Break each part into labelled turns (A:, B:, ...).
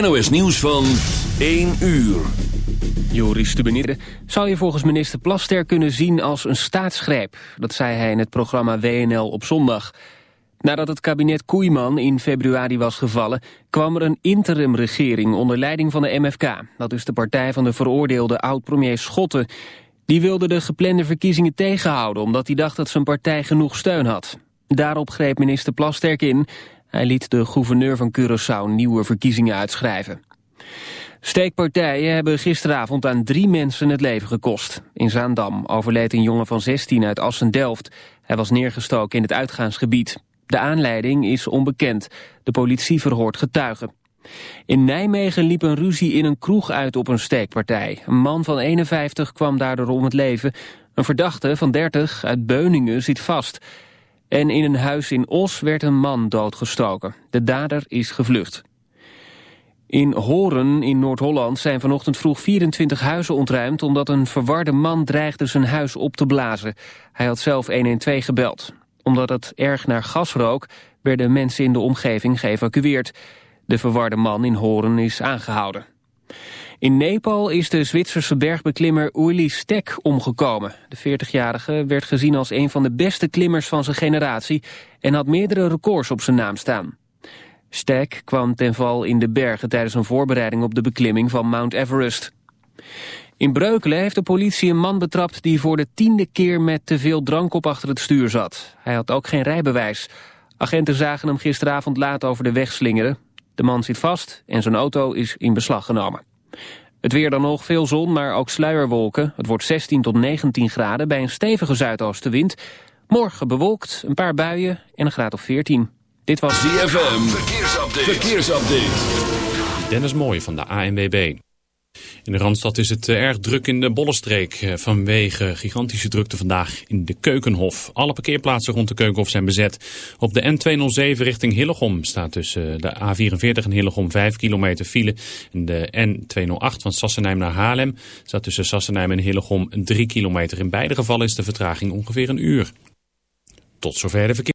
A: NOS nieuws van 1 uur.
B: Joris Stubenidde zou je volgens minister Plaster kunnen zien als een staatsgreep. Dat zei hij in het programma WNL op zondag. Nadat het kabinet Koeiman in februari was gevallen... kwam er een interimregering onder leiding van de MFK. Dat is de partij van de veroordeelde oud-premier Schotten. Die wilde de geplande verkiezingen tegenhouden... omdat hij dacht dat zijn partij genoeg steun had. Daarop greep minister Plasterk in. Hij liet de gouverneur van Curaçao nieuwe verkiezingen uitschrijven. Steekpartijen hebben gisteravond aan drie mensen het leven gekost. In Zaandam overleed een jongen van 16 uit Assen-Delft. Hij was neergestoken in het uitgaansgebied. De aanleiding is onbekend. De politie verhoort getuigen. In Nijmegen liep een ruzie in een kroeg uit op een steekpartij. Een man van 51 kwam daardoor om het leven. Een verdachte van 30 uit Beuningen zit vast. En in een huis in Os werd een man doodgestoken. De dader is gevlucht. In Horen in Noord-Holland zijn vanochtend vroeg 24 huizen ontruimd... omdat een verwarde man dreigde zijn huis op te blazen. Hij had zelf 112 gebeld. Omdat het erg naar gas rook, werden mensen in de omgeving geëvacueerd. De verwarde man in Horen is aangehouden. In Nepal is de Zwitserse bergbeklimmer Uli Stek omgekomen. De 40-jarige werd gezien als een van de beste klimmers van zijn generatie... en had meerdere records op zijn naam staan. Stek kwam ten val in de bergen tijdens een voorbereiding op de beklimming van Mount Everest. In Breukelen heeft de politie een man betrapt die voor de tiende keer met te veel drank op achter het stuur zat. Hij had ook geen rijbewijs. Agenten zagen hem gisteravond laat over de weg slingeren. De man zit vast en zijn auto is in beslag genomen. Het weer dan nog, veel zon, maar ook sluierwolken. Het wordt 16 tot 19 graden bij een stevige zuidoostenwind. Morgen bewolkt, een paar buien en een graad of 14. Dit was
A: ZFM, verkeersupdate. verkeersupdate.
C: Dennis Mooij van de ANWB. In de Randstad is het eh, erg druk in de Bollenstreek eh, vanwege gigantische drukte vandaag in de Keukenhof. Alle parkeerplaatsen rond de Keukenhof zijn bezet. Op de N207 richting Hillegom staat tussen de A44 en Hillegom 5 kilometer file. En de N208 van Sassenheim naar Haarlem staat tussen Sassenheim en Hillegom 3 kilometer. In beide gevallen is de vertraging ongeveer een uur. Tot zover de verkeer.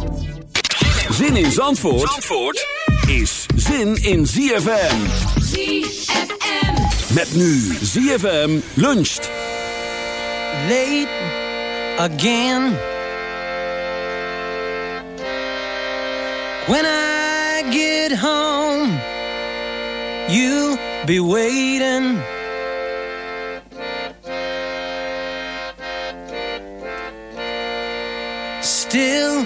A: Zin in Zandvoort, Zandvoort is zin in ZFM.
D: ZFM.
A: Met nu ZFM luncht.
E: late again. When I get home, you'll be waiting. Still,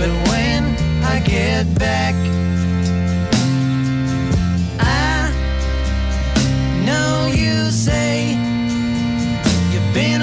E: But when I get back, I know you say you've been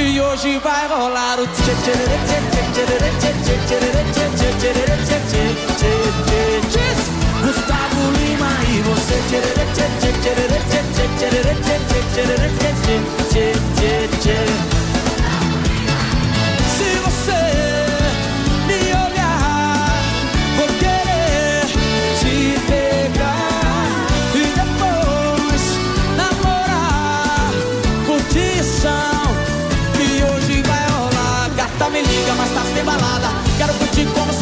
F: Que hoje vai rolar o tchê tchê tchê tchê tchê tchê tchê tchê tchê tchê tchê tchê tchê tchê tchê tchê Gustavo Lima e você tchê tchê tchê tchê tchê tchê tchê tchê tchê tchê tchê tchê tchê Se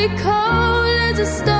G: be cold as a stone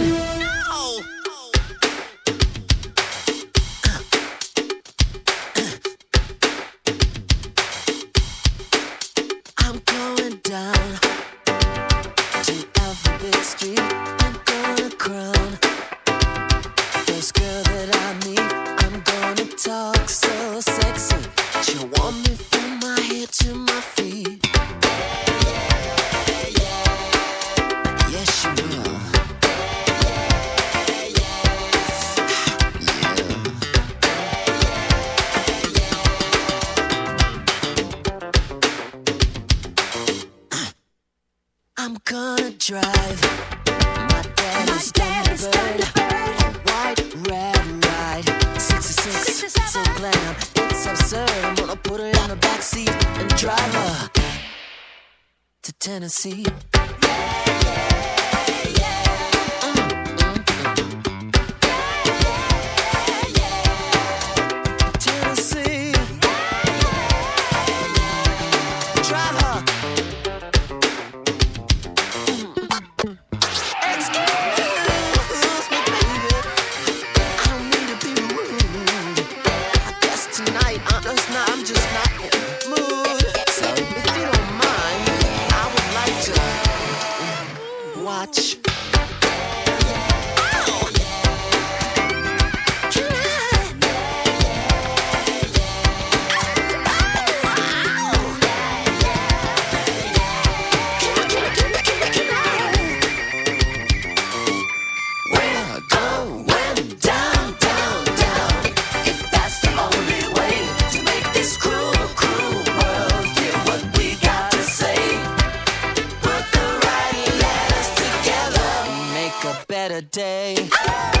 H: day.
I: Ah!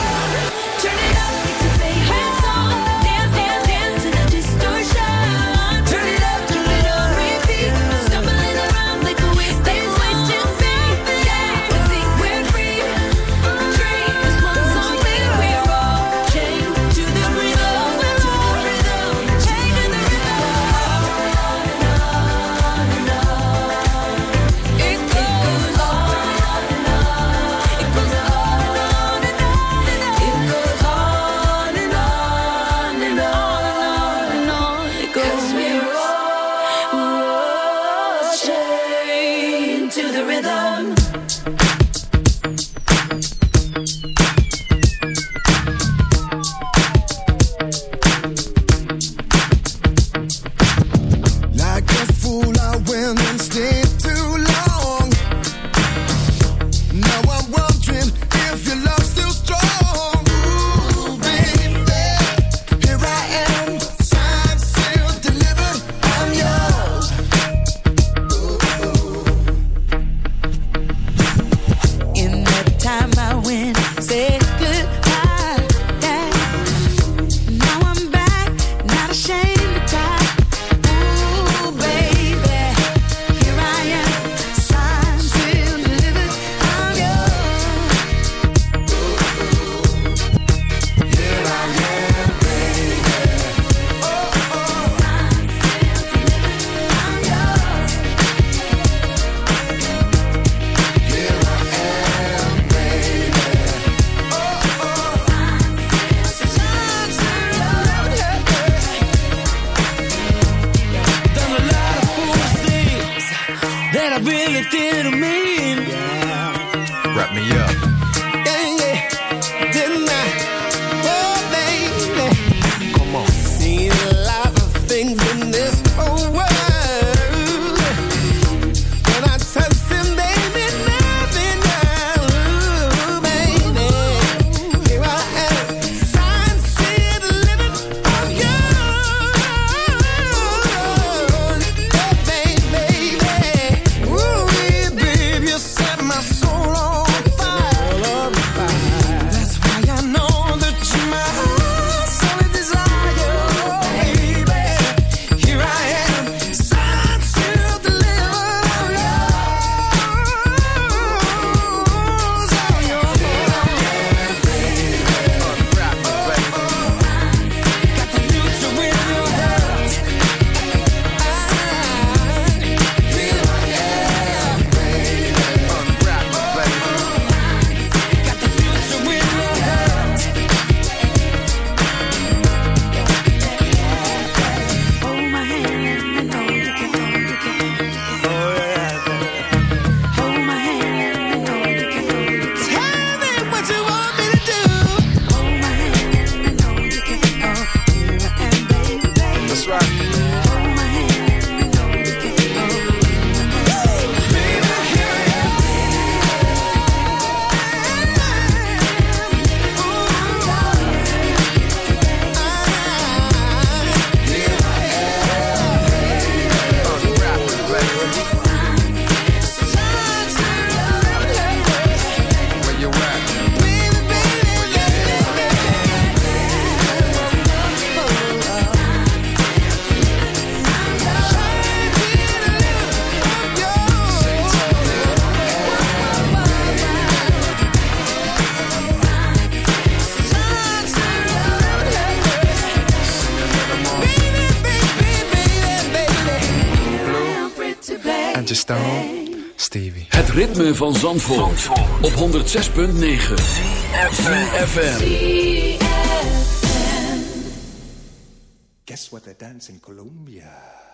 A: Zandvoort, op 106.9 FM.
J: Guess what they dance in Colombia.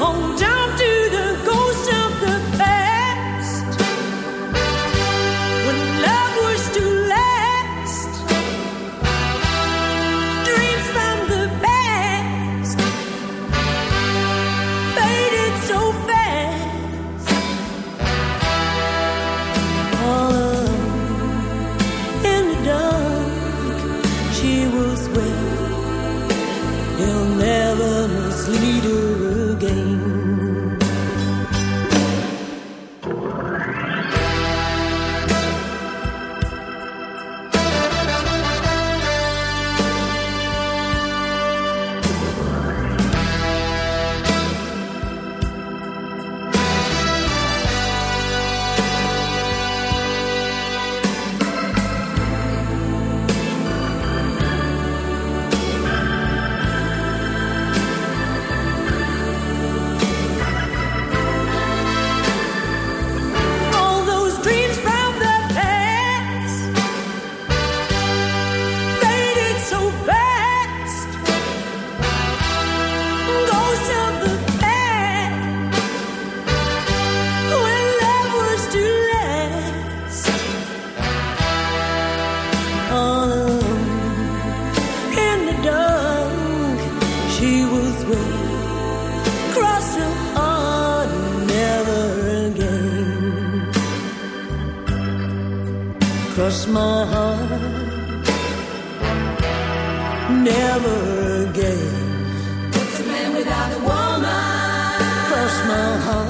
K: 红尘 Cross my heart, never again. What's a man without a woman? Cross my heart,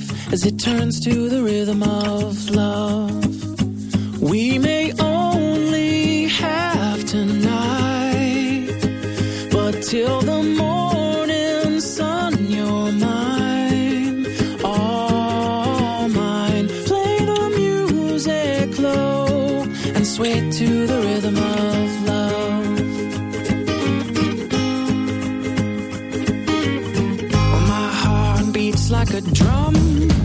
L: as it turns to the rhythm of love. We may only have tonight, but till the morning sun, you're mine, all mine. Play the music low and sway to the rhythm of love. My heart beats like a drum,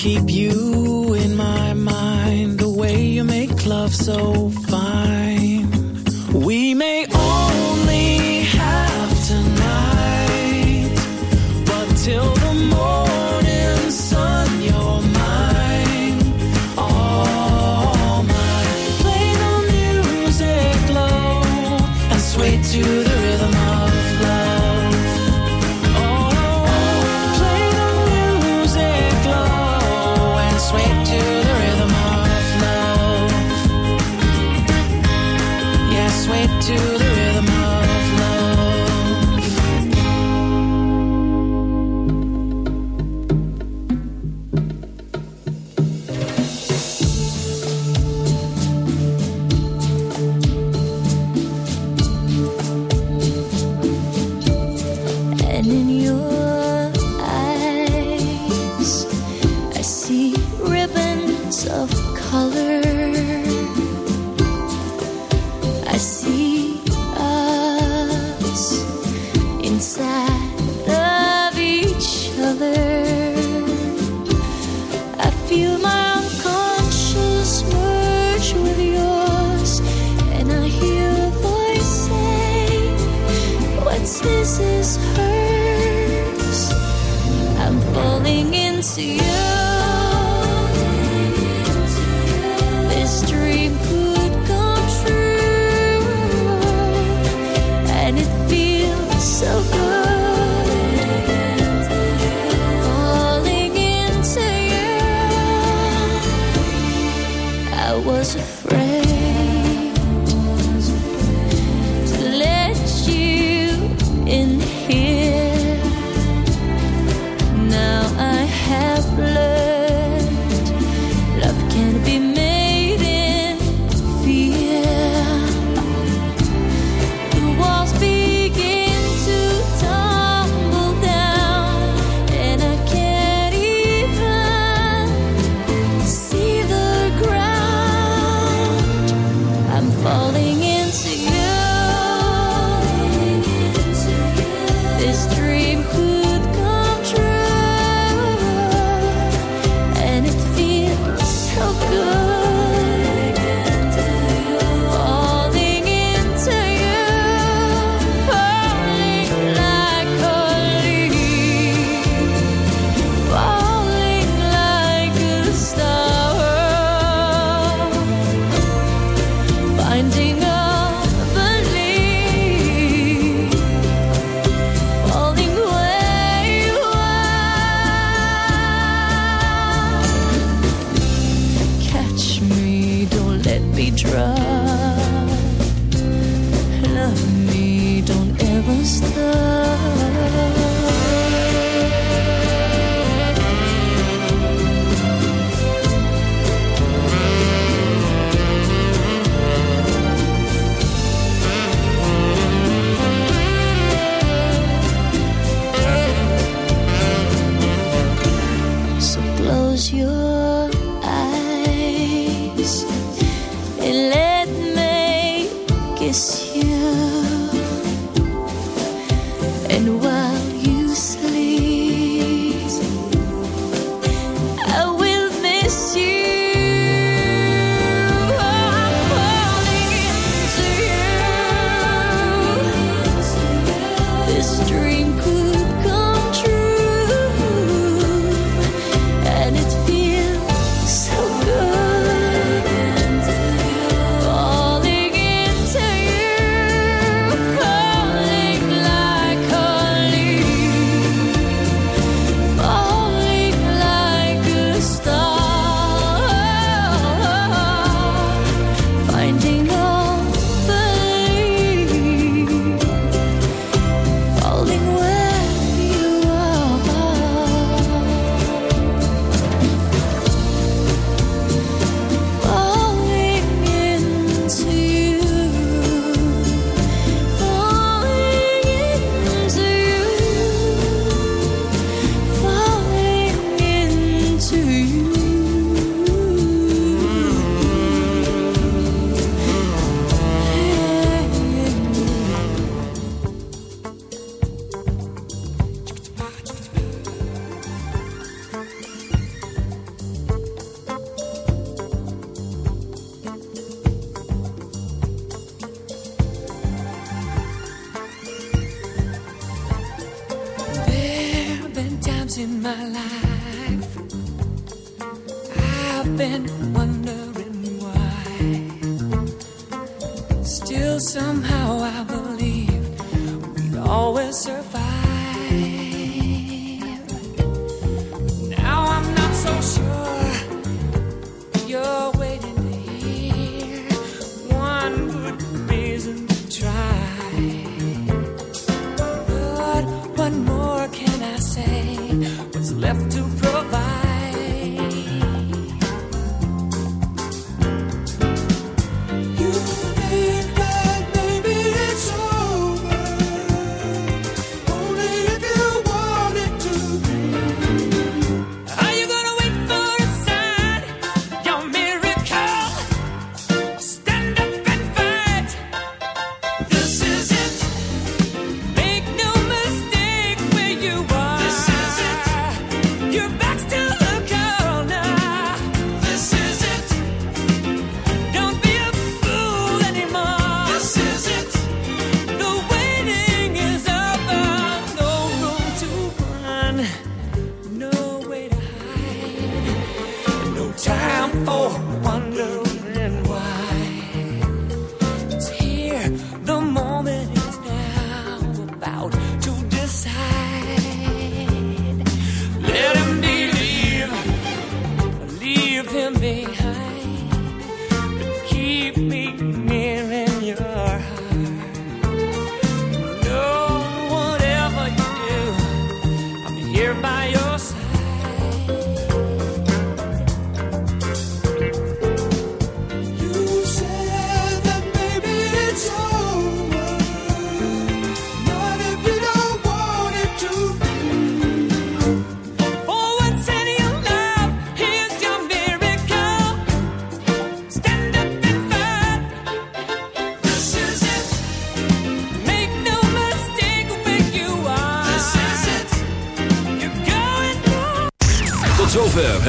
I: Keep